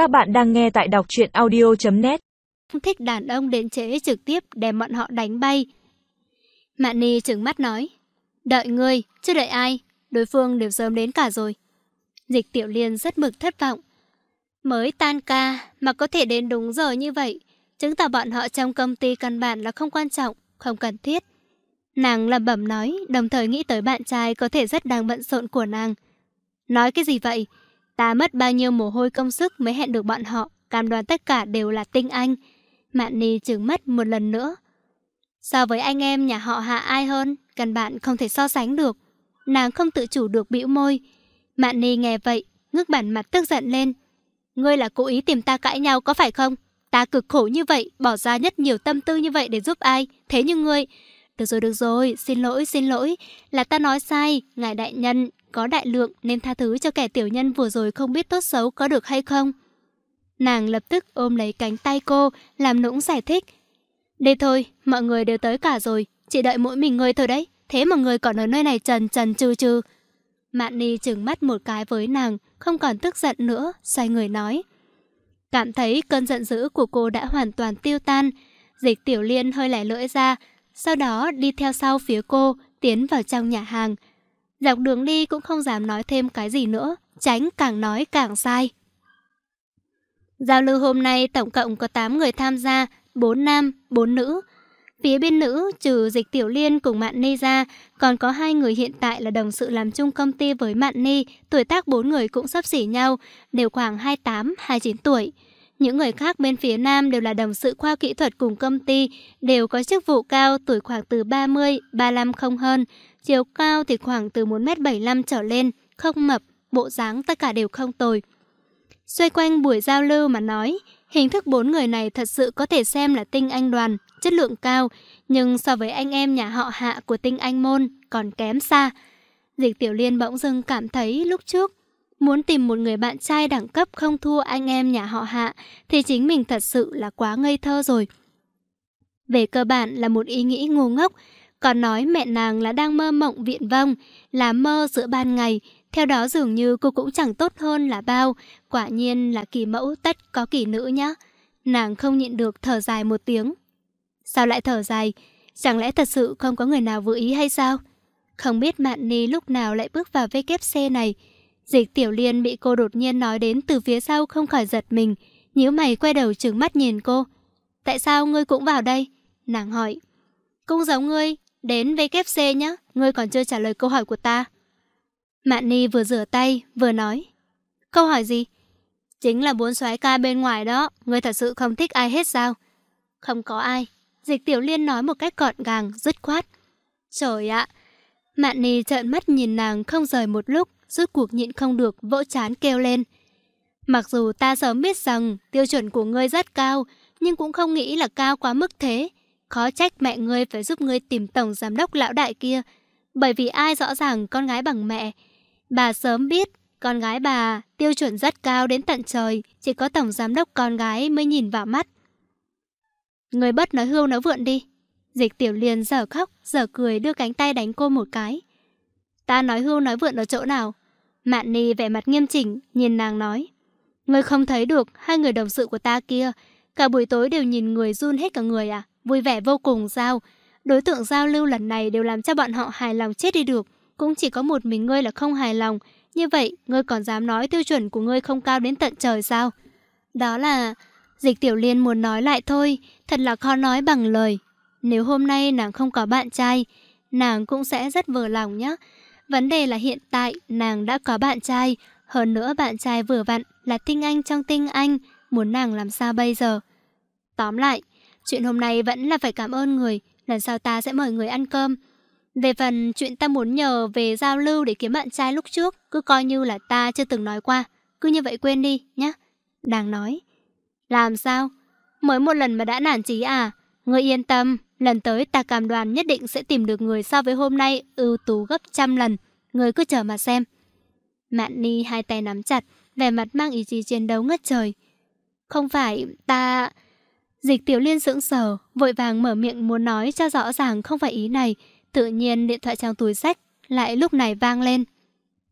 Các bạn đang nghe tại đọc truyện audio.net thích đàn ông đến chế trực tiếp đem bọn họ đánh bay. Mạn Ni trừng mắt nói. Đợi ngươi, chứ đợi ai? Đối phương đều sớm đến cả rồi. Dịch tiểu liên rất mực thất vọng. Mới tan ca mà có thể đến đúng giờ như vậy. Chứng tỏ bọn họ trong công ty căn bản là không quan trọng, không cần thiết. Nàng lẩm bẩm nói, đồng thời nghĩ tới bạn trai có thể rất đang bận rộn của nàng. Nói cái gì vậy? Ta mất bao nhiêu mồ hôi công sức mới hẹn được bọn họ, cam đoan tất cả đều là tinh anh. Mạn Ni trừng mắt một lần nữa. So với anh em nhà họ hạ ai hơn, căn bạn không thể so sánh được. Nàng không tự chủ được bĩu môi. Mạn Ni nghe vậy, ngước bản mặt tức giận lên. Ngươi là cố ý tìm ta cãi nhau có phải không? Ta cực khổ như vậy, bỏ ra nhất nhiều tâm tư như vậy để giúp ai. Thế nhưng ngươi... Được rồi, được rồi, xin lỗi, xin lỗi. Là ta nói sai, ngài đại nhân, có đại lượng nên tha thứ cho kẻ tiểu nhân vừa rồi không biết tốt xấu có được hay không. Nàng lập tức ôm lấy cánh tay cô, làm nũng giải thích. Đây thôi, mọi người đều tới cả rồi, chỉ đợi mỗi mình người thôi đấy. Thế mà người còn ở nơi này trần trần trừ trừ. Mạn Ni trừng mắt một cái với nàng, không còn tức giận nữa, xoay người nói. Cảm thấy cơn giận dữ của cô đã hoàn toàn tiêu tan. Dịch tiểu liên hơi lẻ lưỡi ra, sau đó đi theo sau phía cô, tiến vào trong nhà hàng. Dọc đường đi cũng không dám nói thêm cái gì nữa, tránh càng nói càng sai. Giao lưu hôm nay tổng cộng có 8 người tham gia, 4 nam, 4 nữ. Phía bên nữ, trừ dịch tiểu liên cùng Mạn Ni ra, còn có hai người hiện tại là đồng sự làm chung công ty với Mạn Ni, tuổi tác bốn người cũng sắp xỉ nhau, đều khoảng 28-29 tuổi. Những người khác bên phía nam đều là đồng sự khoa kỹ thuật cùng công ty, đều có chức vụ cao, tuổi khoảng từ 30, 35 không hơn, chiều cao thì khoảng từ 1m75 trở lên, không mập, bộ dáng tất cả đều không tồi. Xoay quanh buổi giao lưu mà nói, hình thức bốn người này thật sự có thể xem là tinh anh đoàn, chất lượng cao, nhưng so với anh em nhà họ hạ của tinh anh môn còn kém xa. Dịch Tiểu Liên bỗng dưng cảm thấy lúc trước muốn tìm một người bạn trai đẳng cấp không thua anh em nhà họ hạ thì chính mình thật sự là quá ngây thơ rồi. Về cơ bản là một ý nghĩ ngu ngốc, còn nói mẹ nàng là đang mơ mộng viện vong, là mơ giữa ban ngày, theo đó dường như cô cũng chẳng tốt hơn là bao, quả nhiên là kỳ mẫu tất có kỳ nữ nhá. Nàng không nhịn được thở dài một tiếng. Sao lại thở dài? Chẳng lẽ thật sự không có người nào vừa ý hay sao? Không biết Mạn Ni lúc nào lại bước vào WC này. Dịch Tiểu Liên bị cô đột nhiên nói đến từ phía sau không khỏi giật mình, nhíu mày quay đầu trừng mắt nhìn cô. Tại sao ngươi cũng vào đây? Nàng hỏi. Cũng giống ngươi, đến VKC nhé, ngươi còn chưa trả lời câu hỏi của ta. Mạn Ni vừa rửa tay, vừa nói. Câu hỏi gì? Chính là bốn soái ca bên ngoài đó, ngươi thật sự không thích ai hết sao? Không có ai. Dịch Tiểu Liên nói một cách gọn gàng, dứt khoát. Trời ạ! Mạn Ni trợn mắt nhìn nàng không rời một lúc, rốt cuộc nhịn không được, vỗ chán kêu lên. Mặc dù ta sớm biết rằng tiêu chuẩn của ngươi rất cao, nhưng cũng không nghĩ là cao quá mức thế. Khó trách mẹ ngươi phải giúp ngươi tìm tổng giám đốc lão đại kia. Bởi vì ai rõ ràng con gái bằng mẹ. Bà sớm biết con gái bà tiêu chuẩn rất cao đến tận trời, chỉ có tổng giám đốc con gái mới nhìn vào mắt. Người bất nói hưu nói vượn đi. Dịch tiểu liền giờ khóc, giờ cười đưa cánh tay đánh cô một cái. Ta nói hưu nói vượn ở chỗ nào? Mạn Ni vẻ mặt nghiêm chỉnh, nhìn nàng nói. Người không thấy được hai người đồng sự của ta kia. Cả buổi tối đều nhìn người run hết cả người à? Vui vẻ vô cùng sao? Đối tượng giao lưu lần này đều làm cho bọn họ hài lòng chết đi được. Cũng chỉ có một mình ngươi là không hài lòng. Như vậy, ngươi còn dám nói tiêu chuẩn của ngươi không cao đến tận trời sao? Đó là... Dịch Tiểu Liên muốn nói lại thôi, thật là khó nói bằng lời. Nếu hôm nay nàng không có bạn trai, nàng cũng sẽ rất vừa lòng nhé. Vấn đề là hiện tại nàng đã có bạn trai, hơn nữa bạn trai vừa vặn là tinh anh trong tinh anh, muốn nàng làm sao bây giờ? Tóm lại, chuyện hôm nay vẫn là phải cảm ơn người, lần sau ta sẽ mời người ăn cơm. Về phần chuyện ta muốn nhờ về giao lưu để kiếm bạn trai lúc trước, cứ coi như là ta chưa từng nói qua, cứ như vậy quên đi nhé. nàng nói. Làm sao? Mới một lần mà đã nản chí à? Ngươi yên tâm, lần tới ta cam đoan nhất định sẽ tìm được người so với hôm nay ưu tú gấp trăm lần. Ngươi cứ chờ mà xem. Mạn Ni hai tay nắm chặt, vẻ mặt mang ý chí chiến đấu ngất trời. Không phải, ta... Dịch tiểu liên sững sờ, vội vàng mở miệng muốn nói cho rõ ràng không phải ý này. Tự nhiên điện thoại trong túi sách lại lúc này vang lên.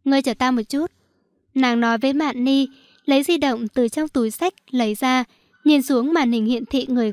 Ngươi chờ ta một chút. Nàng nói với Mạn Ni, lấy di động từ trong túi sách, lấy ra, nhìn xuống màn hình hiển thị người.